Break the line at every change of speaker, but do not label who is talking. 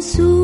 sung